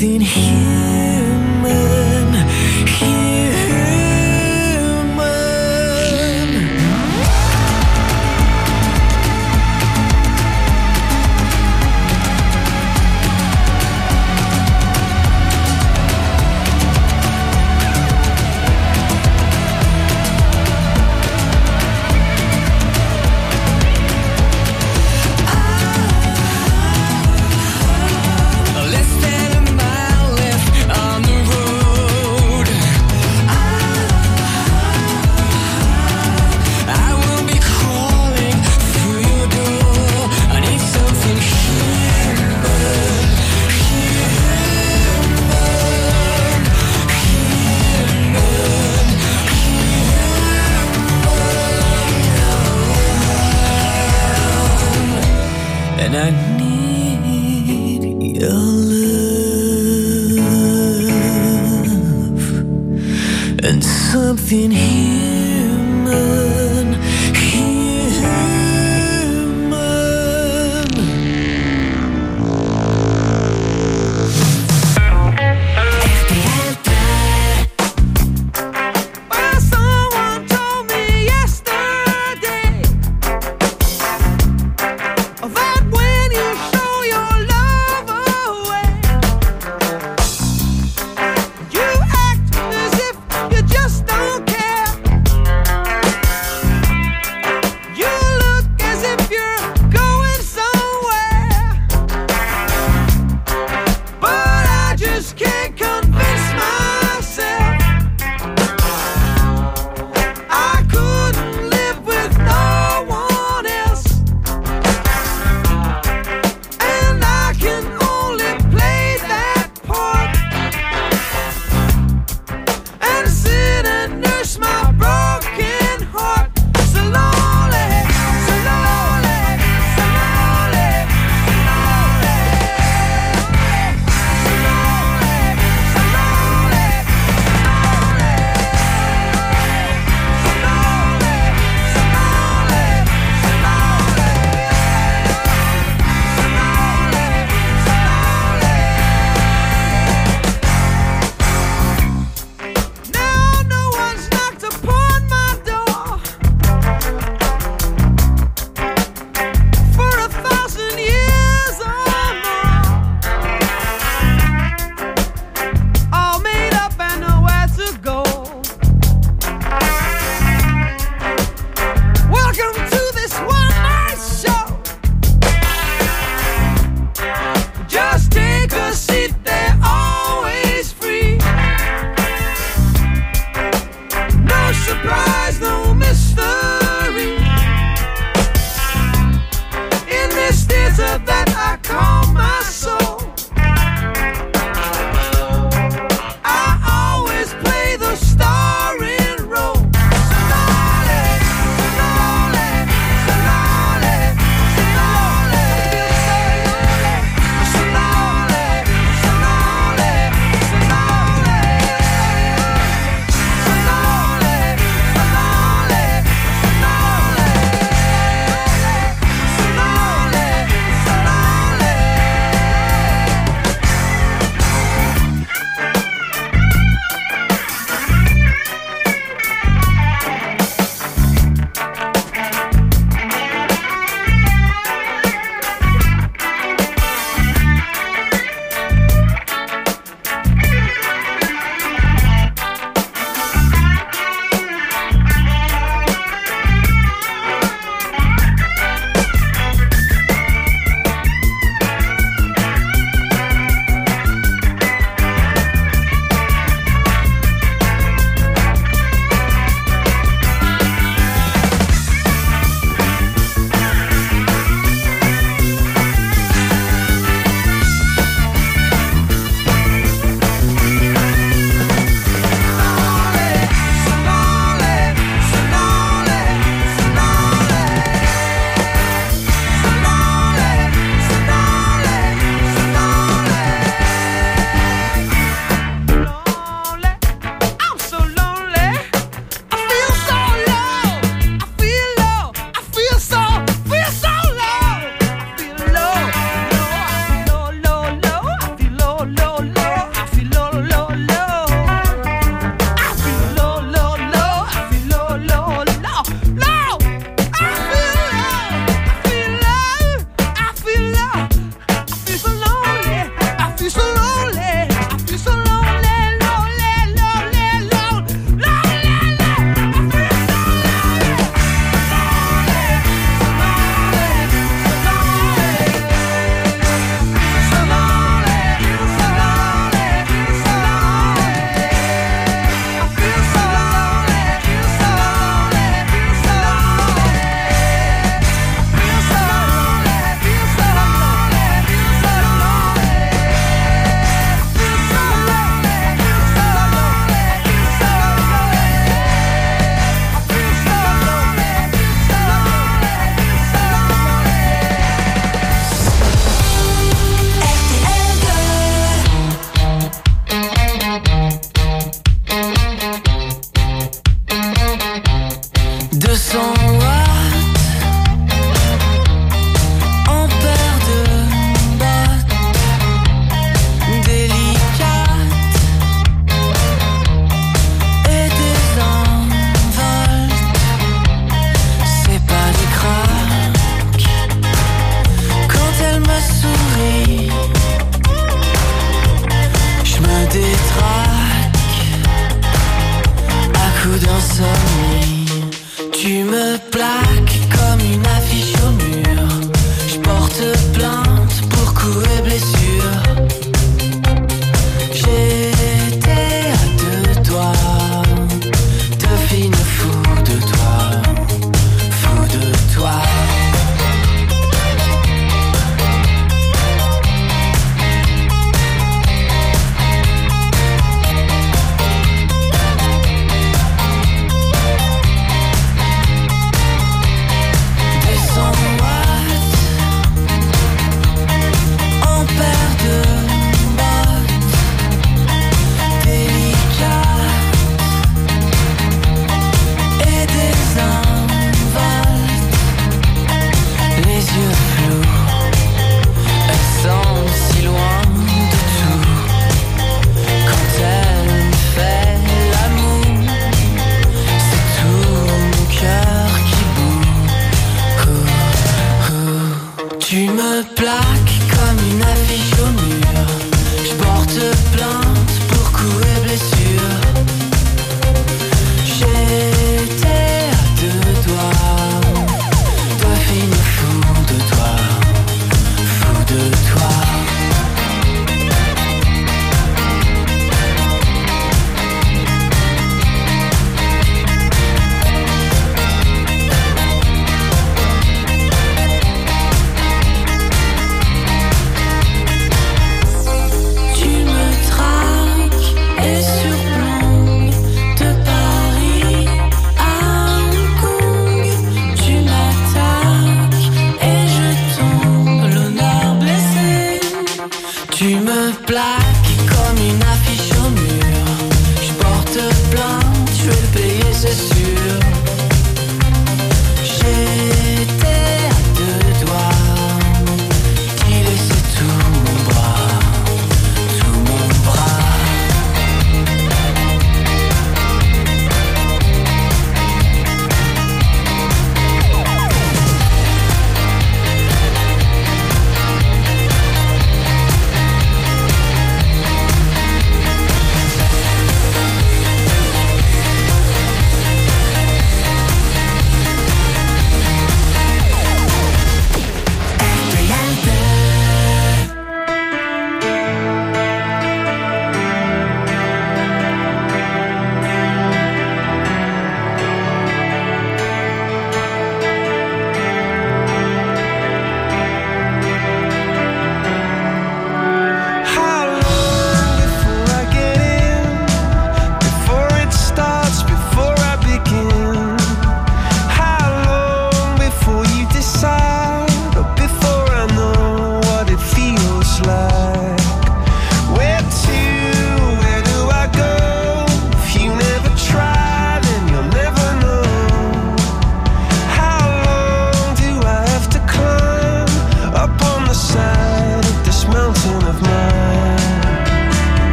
nothing here.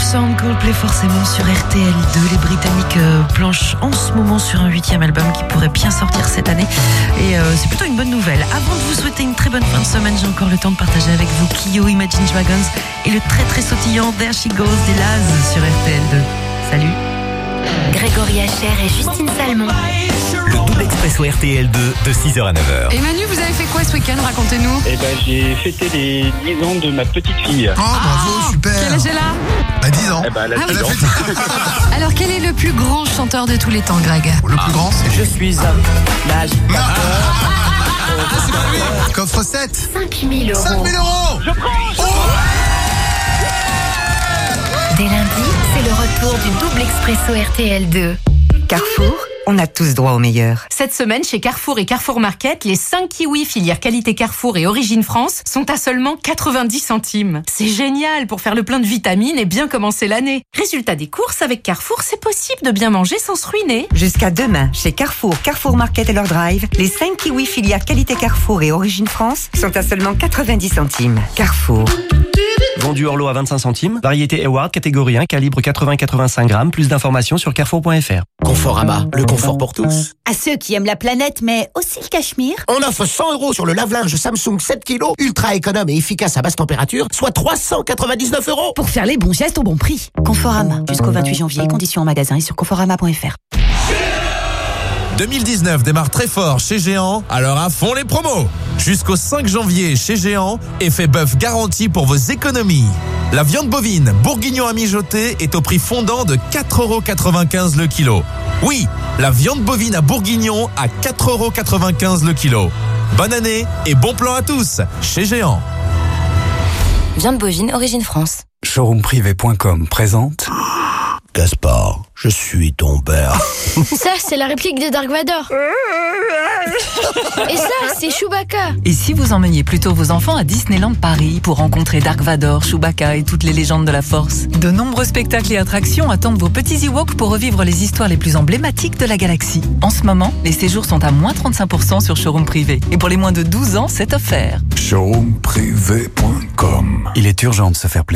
Sound Coldplay forcément sur RTL2. Les Britanniques euh, planchent en ce moment sur un huitième album qui pourrait bien sortir cette année. Et euh, c'est plutôt une bonne nouvelle. Avant de vous souhaiter une très bonne fin de semaine, j'ai encore le temps de partager avec vous Kyo, Imagine Dragons et le très très sautillant There She Goes des sur RTL2. Salut Grégory Hacher et Justine Salmon. Le double expresso RTL2 de 6h à 9h. Et Manu, vous avez fait quoi ce week-end? Racontez-nous. Eh ben, j'ai fêté les 10 ans de ma petite fille. Oh, bravo, super. Quel âge elle a? Bah, 10 ans. Eh ben, elle a Ah 10 oui. ans. Alors, quel est le plus grand chanteur de tous les temps, Greg? Le plus grand, c'est Je suis un magique. coffre 7. 5000 euros. 5000 euros. Dès lundi, c'est le retour du double expresso RTL2. Carrefour, on a tous droit au meilleur. Cette semaine, chez Carrefour et Carrefour Market, les 5 kiwis filière qualité Carrefour et Origine France sont à seulement 90 centimes. C'est génial pour faire le plein de vitamines et bien commencer l'année. Résultat des courses avec Carrefour, c'est possible de bien manger sans se ruiner. Jusqu'à demain, chez Carrefour, Carrefour Market et leur drive, les 5 kiwis filière qualité Carrefour et Origine France sont à seulement 90 centimes. Carrefour. Vendu hors lot à 25 centimes. Variété Eward, catégorie 1, calibre 80-85 grammes. Plus d'informations sur carrefour.fr. Conforama, le confort pour tous. À ceux qui aiment la planète, mais aussi le cachemire. On offre 100 euros sur le lave-linge Samsung 7 kg, ultra économe et efficace à basse température, soit 399 euros. Pour faire les bons gestes au bon prix. Conforama, jusqu'au 28 janvier, conditions en magasin et sur conforama.fr. 2019 démarre très fort chez Géant, alors à fond les promos Jusqu'au 5 janvier chez Géant, effet bœuf garanti pour vos économies. La viande bovine bourguignon à mijoter est au prix fondant de 4,95€ le kilo. Oui, la viande bovine à bourguignon à 4,95€ le kilo. Bonne année et bon plan à tous chez Géant. Viande bovine, Origine France. Showroomprivé.com présente Gaspard, je suis ton père. Ça, c'est la réplique de Dark Vador. Et ça, c'est Chewbacca. Et si vous emmeniez plutôt vos enfants à Disneyland Paris pour rencontrer Dark Vador, Chewbacca et toutes les légendes de la Force? De nombreux spectacles et attractions attendent vos petits Ewoks pour revivre les histoires les plus emblématiques de la galaxie. En ce moment, les séjours sont à moins 35% sur Showroom Privé. Et pour les moins de 12 ans, c'est offert. Showroomprivé.com Il est urgent de se faire plaisir.